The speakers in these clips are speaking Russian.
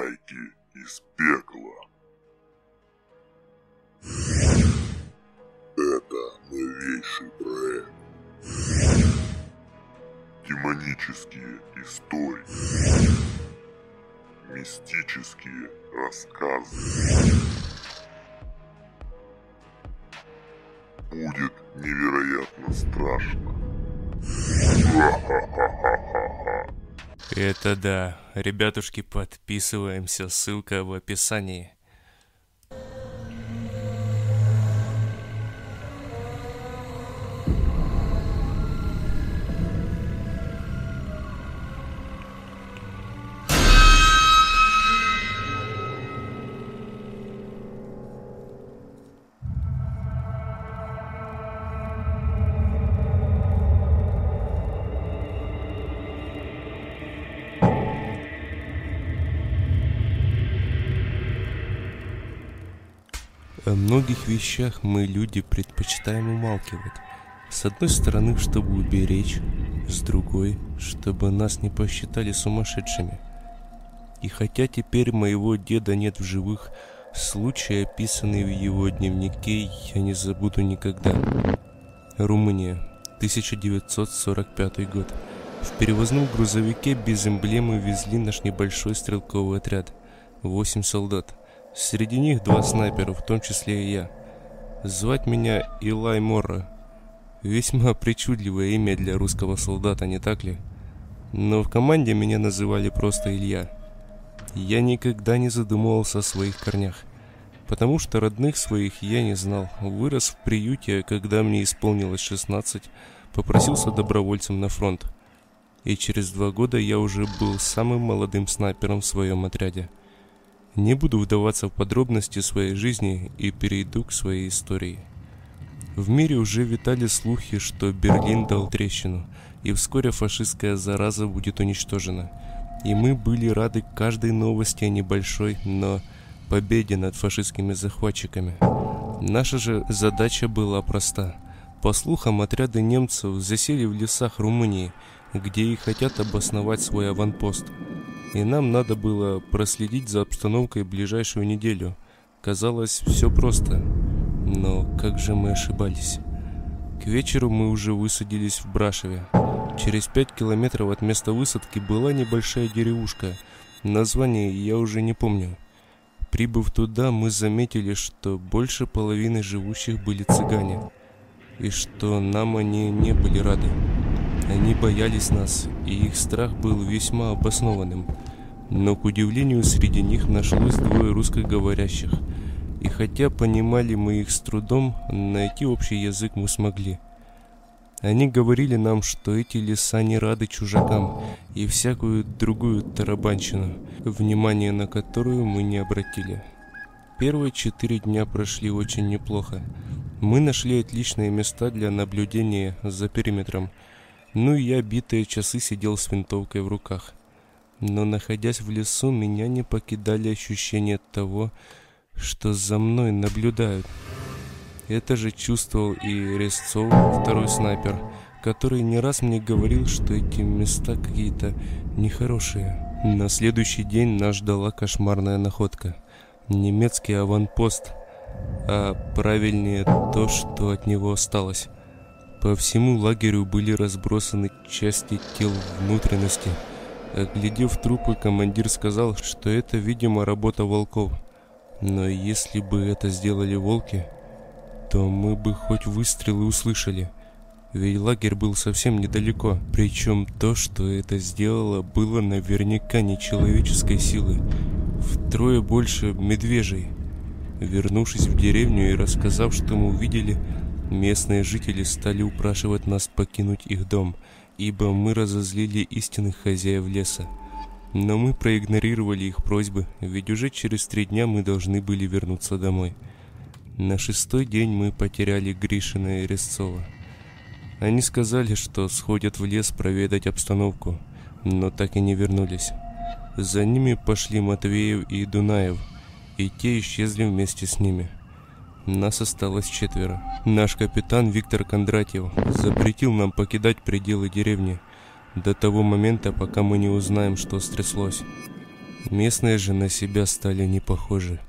Байки из пекла. Это новейший проект. Демонические истории. Мистические рассказы. Будет невероятно страшно. Ха-ха-ха-ха-ха. Это да. Ребятушки, подписываемся, ссылка в описании. О многих вещах мы, люди, предпочитаем умалкивать. С одной стороны, чтобы уберечь, с другой, чтобы нас не посчитали сумасшедшими. И хотя теперь моего деда нет в живых, случай, описанный в его дневнике, я не забуду никогда. Румыния, 1945 год. В перевозном грузовике без эмблемы везли наш небольшой стрелковый отряд. Восемь солдат. Среди них два снайпера, в том числе и я. Звать меня Илай Морра. Весьма причудливое имя для русского солдата, не так ли? Но в команде меня называли просто Илья. Я никогда не задумывался о своих корнях, потому что родных своих я не знал. Вырос в приюте, когда мне исполнилось 16, попросился добровольцем на фронт. И через два года я уже был самым молодым снайпером в своем отряде. Не буду вдаваться в подробности своей жизни и перейду к своей истории. В мире уже витали слухи, что Берлин дал трещину, и вскоре фашистская зараза будет уничтожена. И мы были рады каждой новости о небольшой, но победе над фашистскими захватчиками. Наша же задача была проста. По слухам, отряды немцев засели в лесах Румынии, где и хотят обосновать свой аванпост – и нам надо было проследить за обстановкой ближайшую неделю. Казалось, все просто. Но как же мы ошибались. К вечеру мы уже высадились в Брашеве. Через пять километров от места высадки была небольшая деревушка. Название я уже не помню. Прибыв туда, мы заметили, что больше половины живущих были цыгане. И что нам они не были рады. Они боялись нас, и их страх был весьма обоснованным. Но, к удивлению, среди них нашлось двое русскоговорящих. И хотя понимали мы их с трудом, найти общий язык мы смогли. Они говорили нам, что эти леса не рады чужакам и всякую другую тарабанщину, внимание на которую мы не обратили. Первые четыре дня прошли очень неплохо. Мы нашли отличные места для наблюдения за периметром – ну и я битые часы сидел с винтовкой в руках. Но находясь в лесу, меня не покидали ощущения того, что за мной наблюдают. Это же чувствовал и Резцов, второй снайпер, который не раз мне говорил, что эти места какие-то нехорошие. На следующий день нас ждала кошмарная находка. Немецкий аванпост, а правильнее то, что от него осталось. По всему лагерю были разбросаны части тел внутренности. Оглядев трупы, командир сказал, что это, видимо, работа волков. Но если бы это сделали волки, то мы бы хоть выстрелы услышали. Ведь лагерь был совсем недалеко. Причем то, что это сделало, было наверняка не человеческой силы. Втрое больше медвежий. Вернувшись в деревню и рассказав, что мы увидели, Местные жители стали упрашивать нас покинуть их дом, ибо мы разозлили истинных хозяев леса. Но мы проигнорировали их просьбы, ведь уже через три дня мы должны были вернуться домой. На шестой день мы потеряли Гришина и Резцова. Они сказали, что сходят в лес проведать обстановку, но так и не вернулись. За ними пошли Матвеев и Дунаев, и те исчезли вместе с ними – нас осталось четверо. Наш капитан Виктор Кондратьев запретил нам покидать пределы деревни до того момента, пока мы не узнаем, что стряслось. Местные же на себя стали не похожи.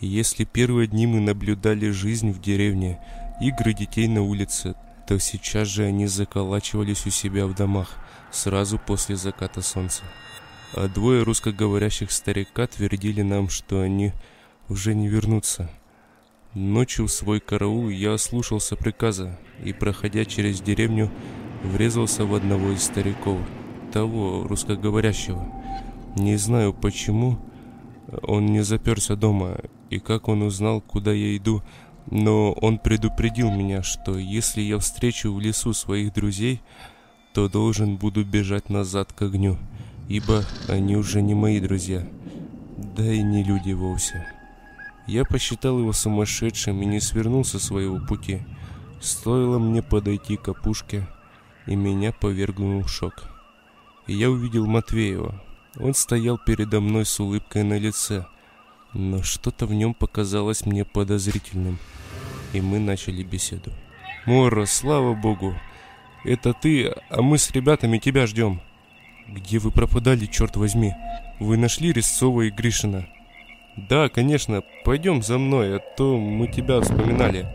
Если первые дни мы наблюдали жизнь в деревне, игры детей на улице, то сейчас же они заколачивались у себя в домах, сразу после заката солнца. А двое русскоговорящих старика твердили нам, что они уже не вернутся. Ночью в свой караул я ослушался приказа и, проходя через деревню, врезался в одного из стариков, того русскоговорящего. Не знаю почему он не заперся дома и как он узнал, куда я иду, но он предупредил меня, что если я встречу в лесу своих друзей, то должен буду бежать назад к огню, ибо они уже не мои друзья, да и не люди вовсе. Я посчитал его сумасшедшим и не свернул со своего пути. Стоило мне подойти к опушке, и меня повергло в шок. И я увидел Матвеева. Он стоял передо мной с улыбкой на лице, но что-то в нем показалось мне подозрительным, и мы начали беседу. «Мора, слава богу! Это ты, а мы с ребятами тебя ждем!» «Где вы пропадали, черт возьми? Вы нашли Резцова и Гришина?» «Да, конечно, пойдем за мной, а то мы тебя вспоминали».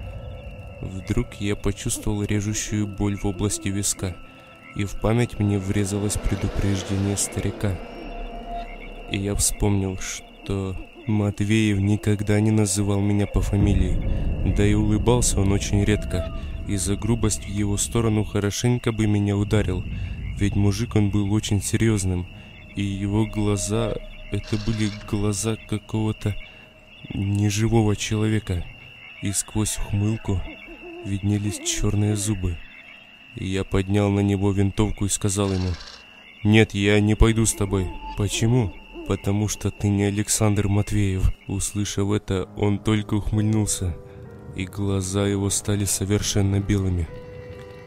Вдруг я почувствовал режущую боль в области виска, и в память мне врезалось предупреждение старика. И я вспомнил, что Матвеев никогда не называл меня по фамилии, да и улыбался он очень редко, и за грубость в его сторону хорошенько бы меня ударил, ведь мужик он был очень серьезным, и его глаза это были глаза какого-то неживого человека, и сквозь ухмылку виднелись черные зубы. Я поднял на него винтовку и сказал ему, «Нет, я не пойду с тобой». «Почему?» «Потому что ты не Александр Матвеев». Услышав это, он только ухмыльнулся, и глаза его стали совершенно белыми,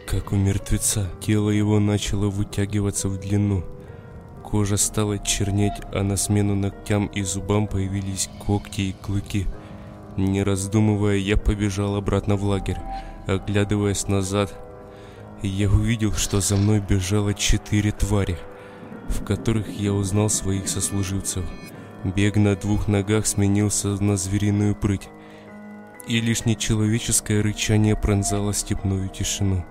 как у мертвеца. Тело его начало вытягиваться в длину – Кожа стала чернеть, а на смену ногтям и зубам появились когти и клыки. Не раздумывая, я побежал обратно в лагерь. Оглядываясь назад, я увидел, что за мной бежало четыре твари, в которых я узнал своих сослуживцев. Бег на двух ногах сменился на звериную прыть, и лишь нечеловеческое рычание пронзало степную тишину.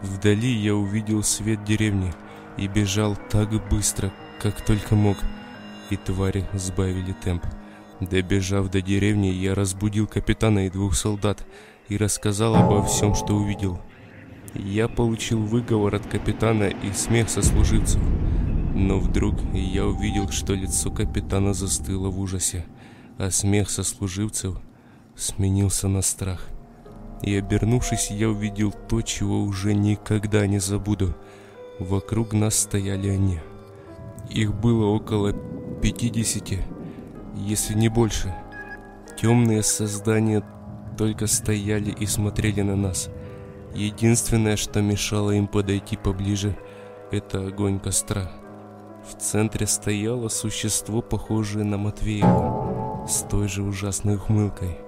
Вдали я увидел свет деревни — и бежал так быстро, как только мог, и твари сбавили темп. Добежав до деревни, я разбудил капитана и двух солдат и рассказал обо всем, что увидел. Я получил выговор от капитана и смех сослуживцев. Но вдруг я увидел, что лицо капитана застыло в ужасе, а смех сослуживцев сменился на страх. И обернувшись, я увидел то, чего уже никогда не забуду — Вокруг нас стояли они. Их было около 50, если не больше. Темные создания только стояли и смотрели на нас. Единственное, что мешало им подойти поближе, это огонь костра. В центре стояло существо, похожее на Матвеева, с той же ужасной ухмылкой.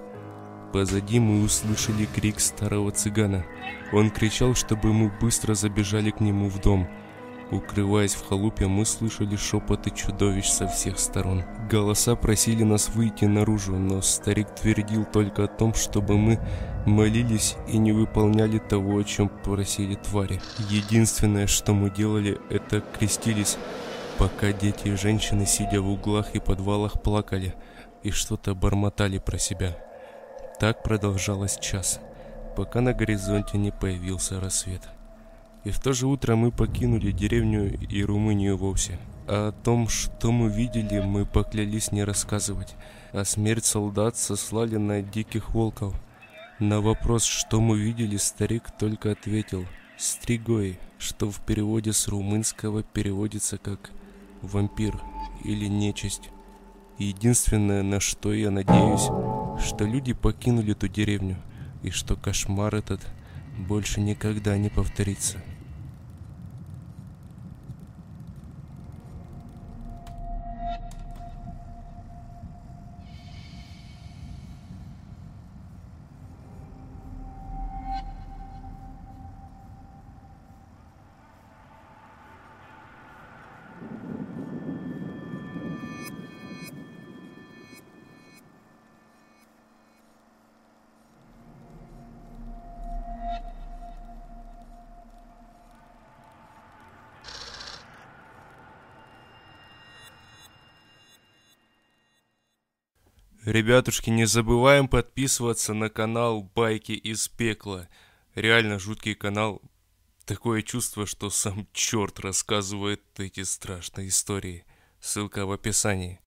Позади мы услышали крик старого цыгана. Он кричал, чтобы мы быстро забежали к нему в дом. Укрываясь в халупе, мы слышали шепоты чудовищ со всех сторон. Голоса просили нас выйти наружу, но старик твердил только о том, чтобы мы молились и не выполняли того, о чем просили твари. Единственное, что мы делали, это крестились, пока дети и женщины, сидя в углах и подвалах, плакали и что-то бормотали про себя. Так продолжалось час, пока на горизонте не появился рассвет. И в то же утро мы покинули деревню и Румынию вовсе. А о том, что мы видели, мы поклялись не рассказывать, а смерть солдат сослали на диких волков. На вопрос, что мы видели, старик только ответил «стригой», что в переводе с румынского переводится как «вампир» или «нечисть». Единственное, на что я надеюсь, что люди покинули ту деревню, и что кошмар этот больше никогда не повторится. Ребятушки, не забываем подписываться на канал Байки из пекла. Реально жуткий канал. Такое чувство, что сам черт рассказывает эти страшные истории. Ссылка в описании.